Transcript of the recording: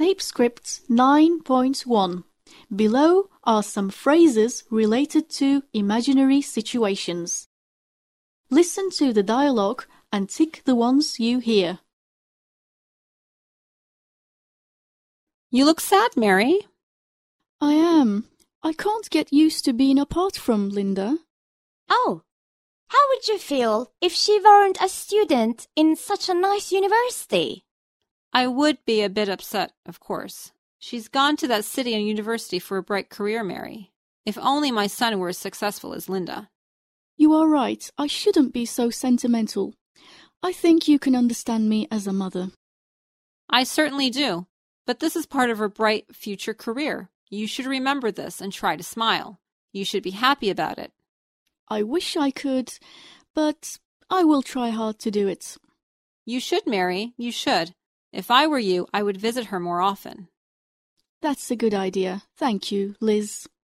Tape script 9.1. Below are some phrases related to imaginary situations. Listen to the dialogue and tick the ones you hear. You look sad, Mary. I am. I can't get used to being apart from Linda. Oh, how would you feel if she weren't a student in such a nice university? I would be a bit upset, of course. She's gone to that city and university for a bright career, Mary. If only my son were as successful as Linda. You are right. I shouldn't be so sentimental. I think you can understand me as a mother. I certainly do. But this is part of her bright future career. You should remember this and try to smile. You should be happy about it. I wish I could, but I will try hard to do it. You should, Mary. You should. If I were you, I would visit her more often. That's a good idea. Thank you, Liz.